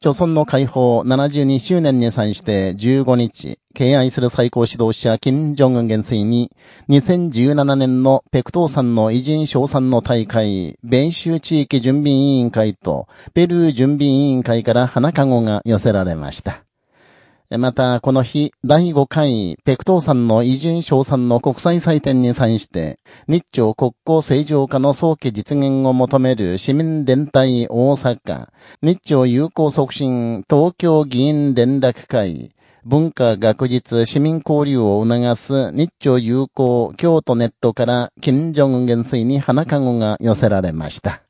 朝鮮の解放72周年に際して15日、敬愛する最高指導者金正恩元帥に、2017年の北東山の偉人賞賛の大会、米州地域準備委員会と、ペルー準備委員会から花籠が寄せられました。また、この日、第5回、ペクトー山の偉人賞賛の国際祭典に際して、日朝国交正常化の早期実現を求める市民連帯大阪、日朝友好促進東京議員連絡会、文化学術市民交流を促す日朝友好京都ネットから金正恩元帥に花籠が寄せられました。